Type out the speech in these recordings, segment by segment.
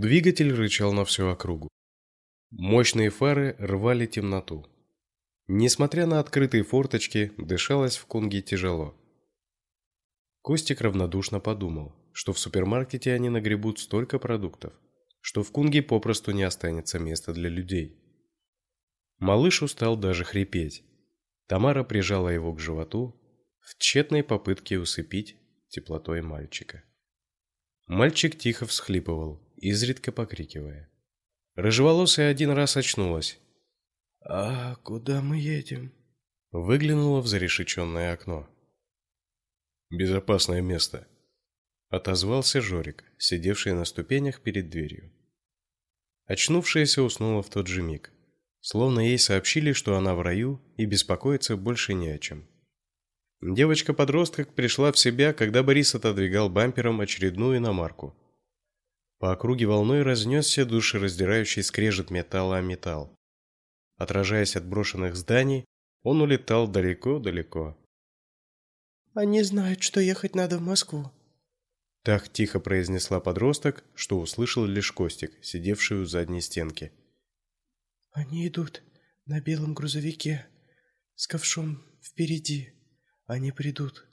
Двигатель рычал на всю округу. Мощные фары рвали темноту. Несмотря на открытые форточки, дышалось в Кунге тяжело. Костик равнодушно подумал, что в супермаркете они нагребут столько продуктов, что в Кунге попросту не останется места для людей. Малыш устал даже хрипеть. Тамара прижала его к животу в тщетной попытке усыпить теплотой мальчика. Мальчик тихо всхлипывал, изредка покрикивая. Рыжеволосая один раз очнулась. «А куда мы едем?» Выглянула в зарешеченное окно. «Безопасное место», — отозвался Жорик, сидевший на ступенях перед дверью. Очнувшаяся уснула в тот же миг, словно ей сообщили, что она в раю и беспокоиться больше не о чем. Девочка-подросток пришла в себя, когда Борис отодвигал бампером очередную иномарку. По округе волной разнесся душераздирающий скрежет металла о металл. Отражаясь от брошенных зданий, он улетал далеко-далеко. «Они знают, что ехать надо в Москву», — так тихо произнесла подросток, что услышал лишь Костик, сидевший у задней стенки. «Они идут на белом грузовике с ковшом впереди». Они придут.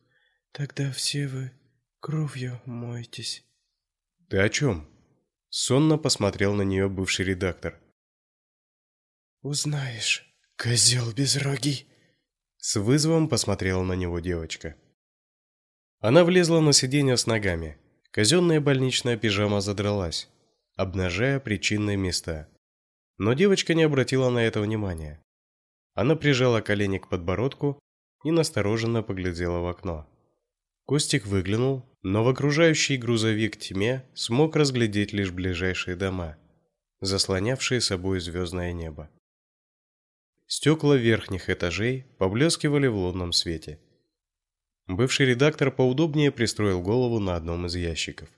Тогда все вы кровью моетесь. Ты о чем? Сонно посмотрел на нее бывший редактор. Узнаешь, козел безрогий. С вызовом посмотрела на него девочка. Она влезла на сиденье с ногами. Казенная больничная пижама задралась, обнажая причинные места. Но девочка не обратила на это внимания. Она прижала колени к подбородку и настороженно поглядела в окно. Костик выглянул, но в окружающий грузовик тьме смог разглядеть лишь ближайшие дома, заслонявшие собой звездное небо. Стекла верхних этажей поблескивали в лунном свете. Бывший редактор поудобнее пристроил голову на одном из ящиков.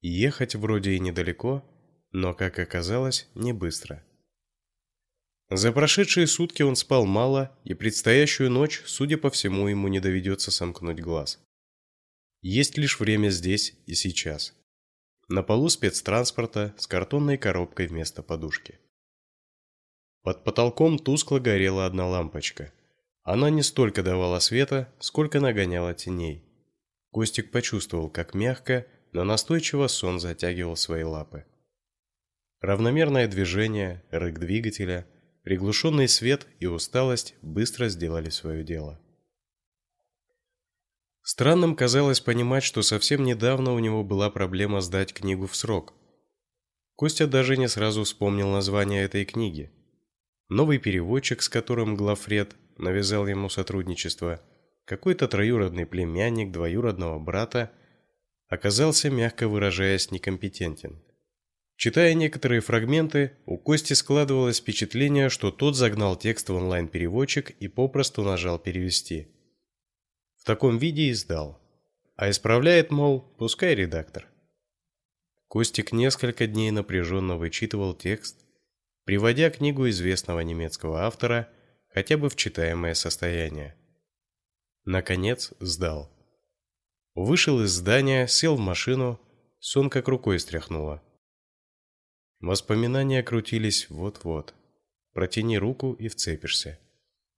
Ехать вроде и недалеко, но, как оказалось, не быстро. За прошедшие сутки он спал мало, и предстоящую ночь, судя по всему, ему не доведется сомкнуть глаз. Есть лишь время здесь и сейчас. На полу спецтранспорта с картонной коробкой вместо подушки. Под потолком тускло горела одна лампочка. Она не столько давала света, сколько нагоняла теней. Костик почувствовал, как мягко, но настойчиво сон затягивал свои лапы. Равномерное движение, рык двигателя – Приглушенный свет и усталость быстро сделали свое дело. Странным казалось понимать, что совсем недавно у него была проблема сдать книгу в срок. Костя даже не сразу вспомнил название этой книги. Новый переводчик, с которым Глафред навязал ему сотрудничество, какой-то троюродный племянник двоюродного брата, оказался, мягко выражаясь, некомпетентен. Читая некоторые фрагменты, у Кости складывалось впечатление, что тот загнал текст в онлайн-переводчик и попросту нажал перевести. В таком виде и сдал. А исправляет, мол, пускай редактор. Костик несколько дней напряженно вычитывал текст, приводя книгу известного немецкого автора хотя бы в читаемое состояние. Наконец сдал. Вышел из здания, сел в машину, сон как рукой стряхнуло. Воспоминания крутились вот-вот. Протяни руку и вцепишься.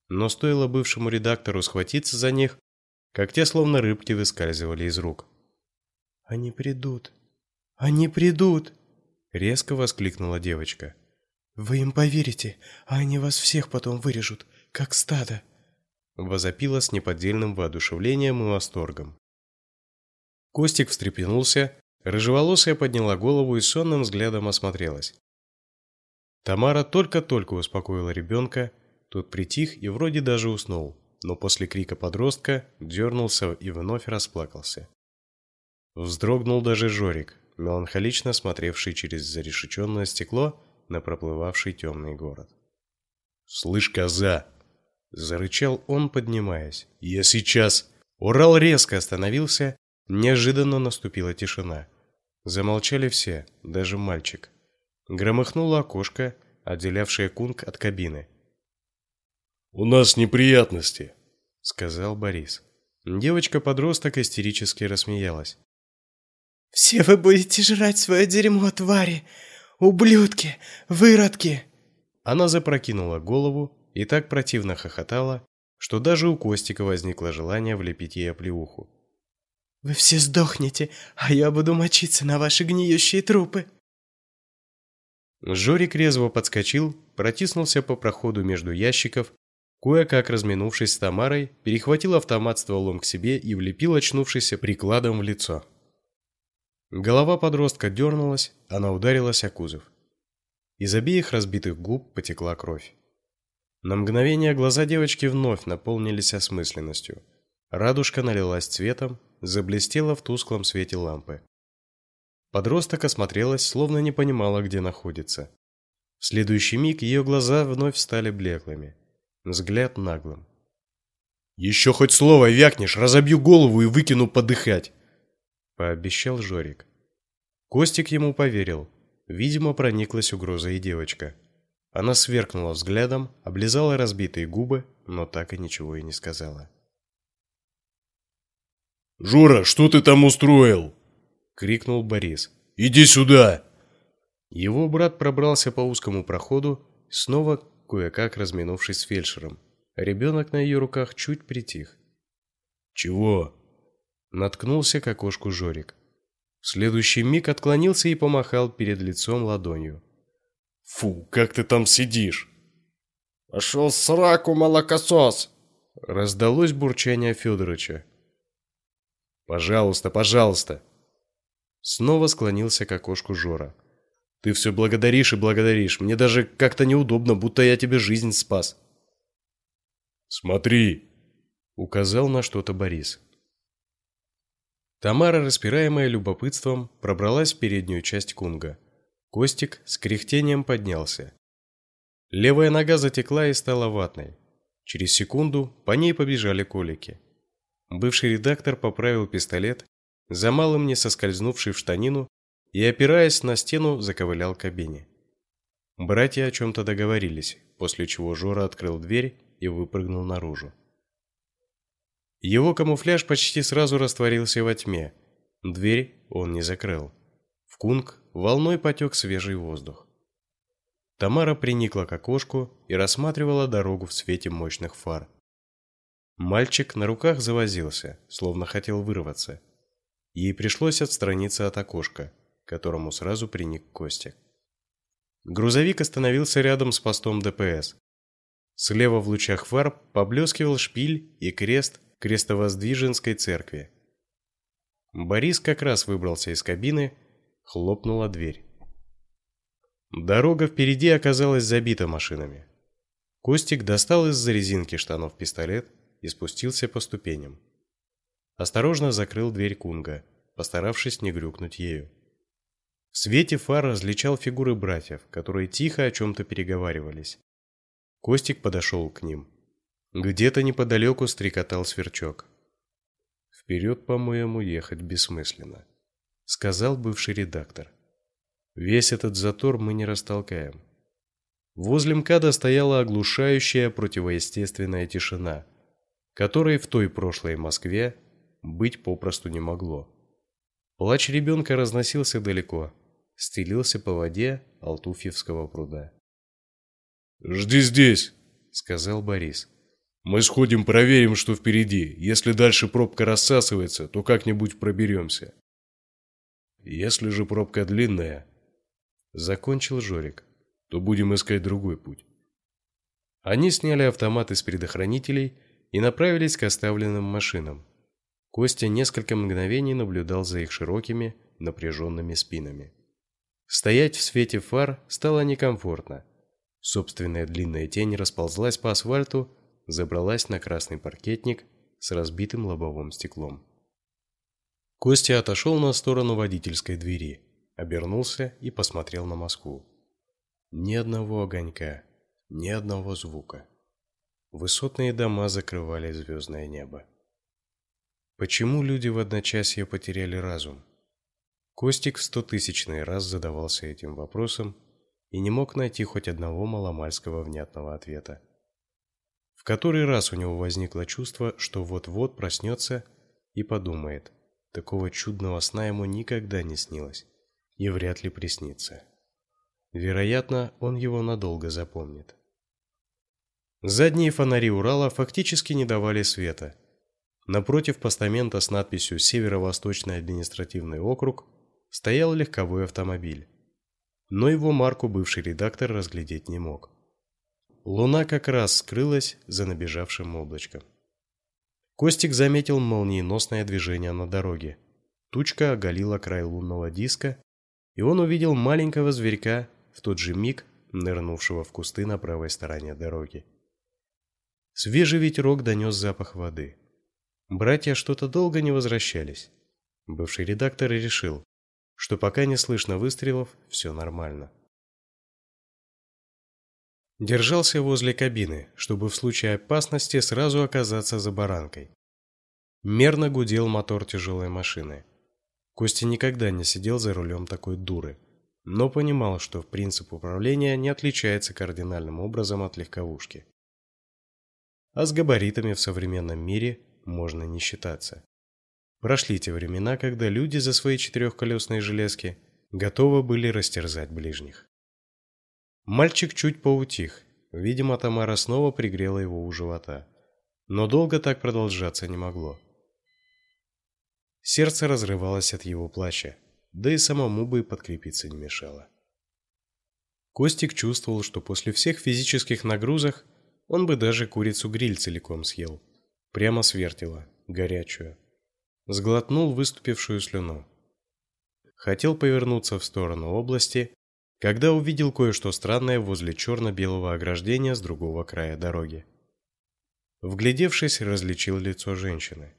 Но стоило бывшему редактору схватиться за них, как те словно рыбки выскальзывали из рук. Они придут. Они придут, резко воскликнула девочка. Вы им поверите, а они вас всех потом вырежут, как стадо, возопила с неподдельным воодушевлением и восторгом. Костик встрепенулся, Рыжеволосая подняла голову и сонным взглядом осмотрелась. Тамара только-только успокоила ребенка, тот притих и вроде даже уснул, но после крика подростка дернулся и вновь расплакался. Вздрогнул даже Жорик, меланхолично смотревший через зарешеченное стекло на проплывавший темный город. «Слышь, коза!» – зарычал он, поднимаясь. «Я сейчас!» Урал резко остановился, неожиданно наступила тишина. Замолчали все, даже мальчик. Громыхнуло окошко, отделявшее Кунг от кабины. «У нас неприятности», — сказал Борис. Девочка-подросток истерически рассмеялась. Все вы будете жрать свое дерьмо, твари! Ублюдки! Выродки!» Она запрокинула голову и так противно хохотала, что даже у Костика возникло желание влепить ей оплеуху. «Вы все сдохнете, а я буду мочиться на ваши гниющие трупы!» Жорик резво подскочил, протиснулся по проходу между ящиков, кое-как разминувшись с Тамарой, перехватил автомат стволом к себе и влепил очнувшийся прикладом в лицо. Голова подростка дернулась, она ударилась о кузов. Из обеих разбитых губ потекла кровь. На мгновение глаза девочки вновь наполнились осмысленностью. Радужка налилась цветом, заблестела в тусклом свете лампы. Подросток осмотрелась, словно не понимала, где находится. В следующий миг ее глаза вновь стали блеклыми, взгляд наглым. «Еще хоть слово вякнешь, разобью голову и выкину подыхать!» пообещал Жорик. Костик ему поверил. Видимо, прониклась угрозой и девочка. Она сверкнула взглядом, облизала разбитые губы, но так и ничего и не сказала. «Жора, что ты там устроил?» — крикнул Борис. «Иди сюда!» Его брат пробрался по узкому проходу, снова кое-как разминувшись с фельдшером. Ребенок на ее руках чуть притих. «Чего?» Наткнулся к окошку Жорик. В следующий миг отклонился и помахал перед лицом ладонью. «Фу, как ты там сидишь?» «Пошел сраку, молокосос!» Раздалось бурчание Федоровича. «Пожалуйста, пожалуйста!» Снова склонился к окошку Жора. «Ты все благодаришь и благодаришь. Мне даже как-то неудобно, будто я тебе жизнь спас». «Смотри!» — указал на что-то Борис. Тамара, распираемая любопытством, пробралась в переднюю часть кунга. Костик с кряхтением поднялся. Левая нога затекла и стала ватной. Через секунду по ней побежали колики. Бывший редактор поправил пистолет, за малым не соскользнувший в штанину, и, опираясь на стену, заковылял к кабине. Братья о чем-то договорились, после чего Жора открыл дверь и выпрыгнул наружу. Его камуфляж почти сразу растворился во тьме. Дверь он не закрыл. В кунг волной потек свежий воздух. Тамара приникла к окошку и рассматривала дорогу в свете мощных фар. Мальчик на руках завозился, словно хотел вырваться. Ей пришлось отстраниться от окошка, которому сразу приник Костя. Грузовик остановился рядом с постом ДПС. Слева в лучах фар поблескивал шпиль и крест Крестовоздвиженской церкви. Борис как раз выбрался из кабины, хлопнула дверь. Дорога впереди оказалась забита машинами. Костик достал из-за резинки штанов пистолет и спустился по ступеням. Осторожно закрыл дверь Кунга, постаравшись не грюкнуть ею. В свете фар различал фигуры братьев, которые тихо о чем то переговаривались. Костик подошел к ним. Где-то неподалеку стрекотал сверчок. «Вперед, по-моему, ехать бессмысленно», — сказал бывший редактор. «Весь этот затор мы не растолкаем». Возле МКАДа стояла оглушающая противоестественная тишина, которой в той прошлой Москве быть попросту не могло. Плач ребенка разносился далеко, стелился по воде Алтуфьевского пруда. «Жди здесь», — сказал Борис. Мы сходим, проверим, что впереди. Если дальше пробка рассасывается, то как-нибудь проберемся. Если же пробка длинная, закончил Жорик, то будем искать другой путь. Они сняли автоматы с предохранителей и направились к оставленным машинам. Костя несколько мгновений наблюдал за их широкими, напряженными спинами. Стоять в свете фар стало некомфортно. Собственная длинная тень расползлась по асфальту, забралась на красный паркетник с разбитым лобовым стеклом. Костя отошел на сторону водительской двери, обернулся и посмотрел на Москву. Ни одного огонька, ни одного звука. Высотные дома закрывали звездное небо. Почему люди в одночасье потеряли разум? Костик в стотысячный раз задавался этим вопросом и не мог найти хоть одного маломальского внятного ответа который раз у него возникло чувство, что вот-вот проснется и подумает: Такого чудного сна ему никогда не снилось и вряд ли приснится. Вероятно, он его надолго запомнит. Задние фонари Урала фактически не давали света. Напротив постамента с надписью Северо-Восточный административный округ стоял легковой автомобиль. Но его марку бывший редактор разглядеть не мог. Луна как раз скрылась за набежавшим облачком. Костик заметил молниеносное движение на дороге. Тучка оголила край лунного диска, и он увидел маленького зверька в тот же миг нырнувшего в кусты на правой стороне дороги. Свежий ветерок донес запах воды. Братья что-то долго не возвращались. Бывший редактор решил, что пока не слышно выстрелов, все нормально. Держался возле кабины, чтобы в случае опасности сразу оказаться за баранкой. Мерно гудел мотор тяжелой машины. Костя никогда не сидел за рулем такой дуры но понимал, что принцип управления не отличается кардинальным образом от легковушки. А с габаритами в современном мире можно не считаться. Прошли те времена, когда люди за свои четырехколесные железки готовы были растерзать ближних. Мальчик чуть поутих. Видимо, Тамара снова пригрела его у живота. Но долго так продолжаться не могло. Сердце разрывалось от его плача да и самому бы подкрепиться не мешало. Костик чувствовал, что после всех физических нагрузок он бы даже курицу-гриль целиком съел. Прямо с вертела, горячую. Сглотнул выступившую слюну. Хотел повернуться в сторону области, когда увидел кое-что странное возле черно-белого ограждения с другого края дороги. Вглядевшись, различил лицо женщины.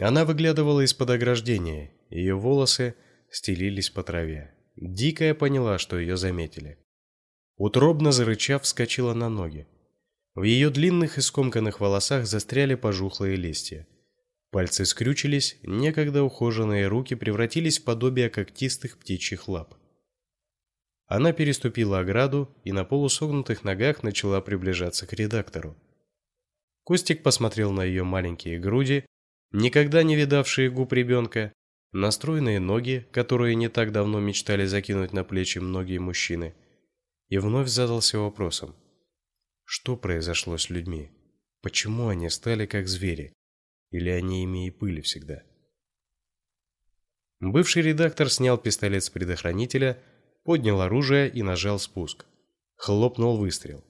Она выглядывала из-под ограждения ее волосы стелились по траве. Дикая поняла, что ее заметили. Утробно зарычав, вскочила на ноги. В ее длинных и скомканных волосах застряли пожухлые листья. Пальцы скрючились, некогда ухоженные руки превратились в подобие когтистых птичьих лап. Она переступила ограду и на полусогнутых ногах начала приближаться к редактору. Костик посмотрел на ее маленькие груди, никогда не видавшие губ ребенка, Настроенные ноги, которые не так давно мечтали закинуть на плечи многие мужчины, и вновь задался вопросом: что произошло с людьми? Почему они стали как звери? Или они ими и были всегда? Бывший редактор снял пистолет с предохранителя, поднял оружие и нажал спуск. Хлопнул выстрел.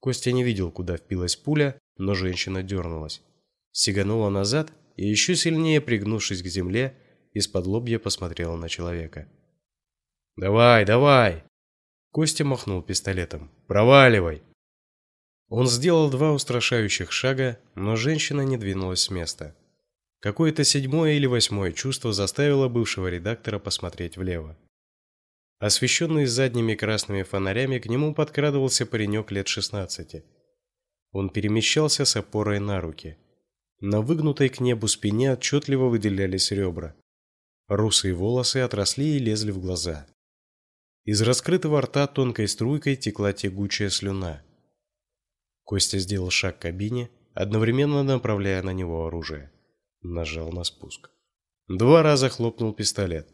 Костя не видел, куда впилась пуля, но женщина дернулась, сиганула назад и еще сильнее пригнувшись к земле, из-под лобья посмотрела на человека. «Давай, давай!» Костя махнул пистолетом. «Проваливай!» Он сделал два устрашающих шага, но женщина не двинулась с места. Какое-то седьмое или восьмое чувство заставило бывшего редактора посмотреть влево. Освещенный задними красными фонарями, к нему подкрадывался паренек лет шестнадцати. Он перемещался с опорой на руки. На выгнутой к небу спине отчетливо выделялись ребра. Русые волосы отросли и лезли в глаза. Из раскрытого рта тонкой струйкой текла тягучая слюна. Костя сделал шаг к кабине, одновременно направляя на него оружие. Нажал на спуск. Два раза хлопнул пистолет.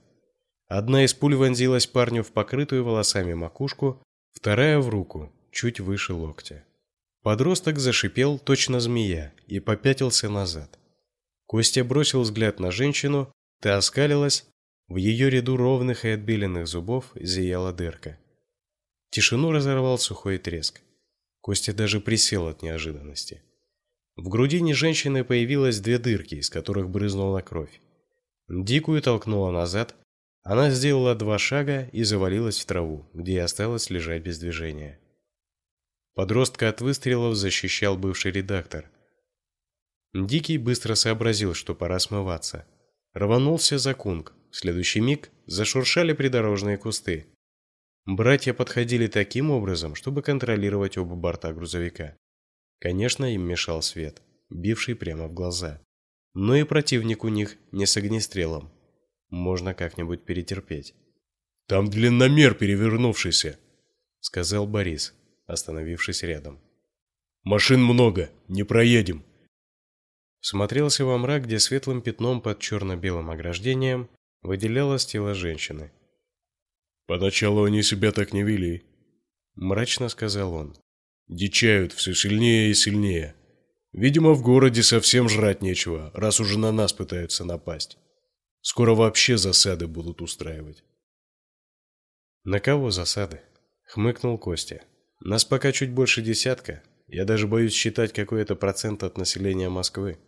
Одна из пуль вонзилась парню в покрытую волосами макушку, вторая в руку, чуть выше локтя. Подросток зашипел, точно змея, и попятился назад. Костя бросил взгляд на женщину, Та оскалилась, в ее ряду ровных и отбеленных зубов зияла дырка. Тишину разорвал сухой треск. Костя даже присел от неожиданности. В грудине женщины появилось две дырки, из которых брызнула кровь. Дикую толкнула назад, она сделала два шага и завалилась в траву, где и осталась лежать без движения. Подростка от выстрелов защищал бывший редактор. Дикий быстро сообразил, что пора смываться. Рванулся за кунг. В следующий миг зашуршали придорожные кусты. Братья подходили таким образом, чтобы контролировать оба борта грузовика. Конечно, им мешал свет, бивший прямо в глаза. Но и противник у них не с огнестрелом. Можно как-нибудь перетерпеть. Там длинномер перевернувшийся, сказал Борис, остановившись рядом. Машин много, не проедем. смотрелся во мрак, где светлым пятном под черно-белым ограждением выделялось тело женщины. Поначалу они себя так не вели, мрачно сказал он. Дичают все сильнее и сильнее. Видимо, в городе совсем жрать нечего, раз уже на нас пытаются напасть. Скоро вообще засады будут устраивать. На кого засады? хмыкнул Костя. Нас пока чуть больше десятка. Я даже боюсь считать какой это процент от населения Москвы.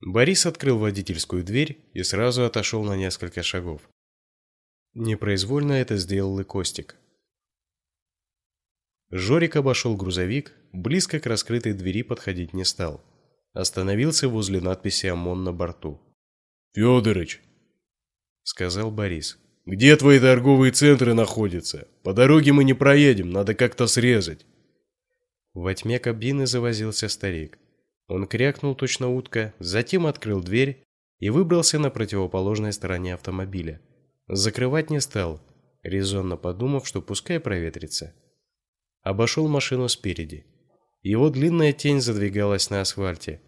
Борис открыл водительскую дверь и сразу отошел на несколько шагов. Непроизвольно это сделал и Костик. Жорик обошел грузовик, близко к раскрытой двери подходить не стал. Остановился возле надписи ОМОН на борту. «Федорыч!» — сказал Борис. «Где твои торговые центры находятся? По дороге мы не проедем, надо как-то срезать». Во тьме кабины завозился старик. Он крякнул точно утка, затем открыл дверь и выбрался на противоположной стороне автомобиля. Закрывать не стал, резонно подумав, что пускай проветрится. Обошел машину спереди. Его длинная тень задвигалась на асфальте,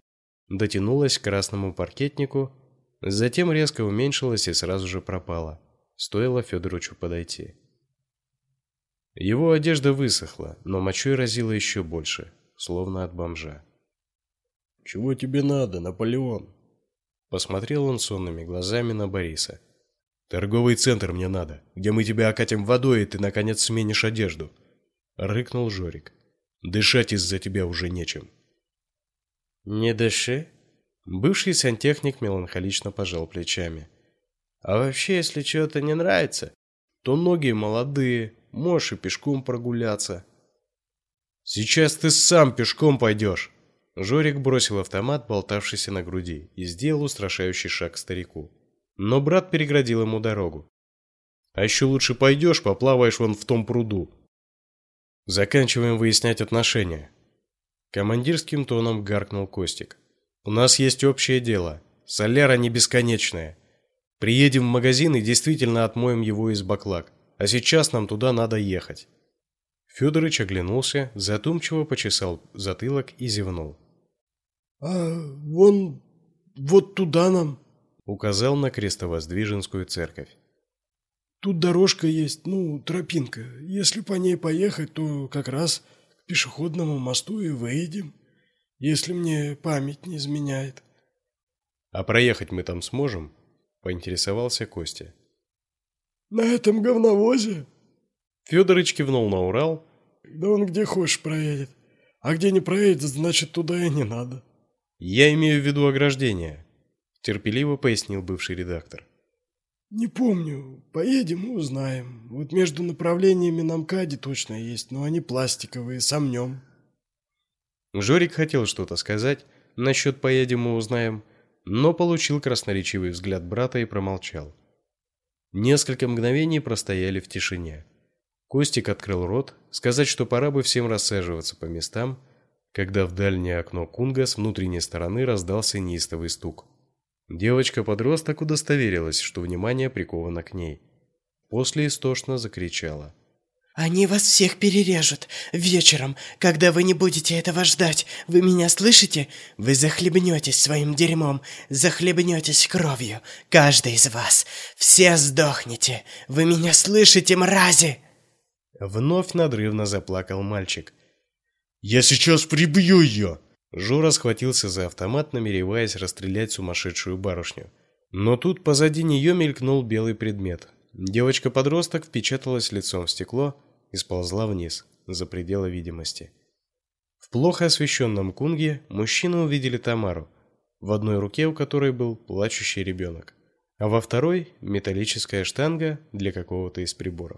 дотянулась к красному паркетнику, затем резко уменьшилась и сразу же пропала. Стоило Федоровичу подойти. Его одежда высохла, но мочой разило еще больше, словно от бомжа. Чего тебе надо, Наполеон? Посмотрел он сонными глазами на Бориса. Торговый центр мне надо, где мы тебя окатим водой, и ты наконец сменишь одежду, рыкнул Жорик. Дышать из-за тебя уже нечем. Не дыши. Бывший сантехник меланхолично пожал плечами. А вообще, если что-то не нравится, то ноги молодые, можешь и пешком прогуляться. Сейчас ты сам пешком пойдешь. Жорик бросил автомат, болтавшийся на груди, и сделал устрашающий шаг к старику. Но брат переградил ему дорогу. А еще лучше пойдешь, поплаваешь вон в том пруду. Заканчиваем выяснять отношения. Командирским тоном гаркнул Костик. У нас есть общее дело. Соляра не бесконечная. Приедем в магазин и действительно отмоем его из баклак. А сейчас нам туда надо ехать. Федорович оглянулся, задумчиво почесал затылок и зевнул. А вон вот туда нам, указал на крестовоздвиженскую церковь. Тут дорожка есть, ну, тропинка. Если по ней поехать, то как раз к пешеходному мосту и выйдем, если мне память не изменяет. А проехать мы там сможем? поинтересовался Костя. На этом говновозе? Федорыч кивнул на Урал. Да он где хочешь проедет. А где не проедет, значит, туда и не надо. Я имею в виду ограждение, терпеливо пояснил бывший редактор. Не помню. Поедем и узнаем. Вот между направлениями на МКАДе точно есть, но они пластиковые, сомнем. Жорик хотел что-то сказать насчет поедем и узнаем, но получил красноречивый взгляд брата и промолчал. Несколько мгновений простояли в тишине. Костик открыл рот, сказать, что пора бы всем рассаживаться по местам, когда в дальнее окно Кунга с внутренней стороны раздался неистовый стук. Девочка-подросток удостоверилась, что внимание приковано к ней. После истошно закричала: они вас всех перережут. Вечером, когда вы не будете этого ждать. Вы меня слышите? Вы захлебнетесь своим дерьмом, захлебнетесь кровью. Каждый из вас. Все сдохнете. Вы меня слышите, мрази? Вновь надрывно заплакал мальчик. Я сейчас прибью ее!» Жора схватился за автомат, намереваясь расстрелять сумасшедшую барышню. Но тут позади нее мелькнул белый предмет. Девочка-подросток впечаталась лицом в стекло и сползла вниз, за пределы видимости. В плохо освещенном кунге мужчины увидели Тамару, в одной руке у которой был плачущий ребенок, а во второй металлическая штанга для какого-то из приборов.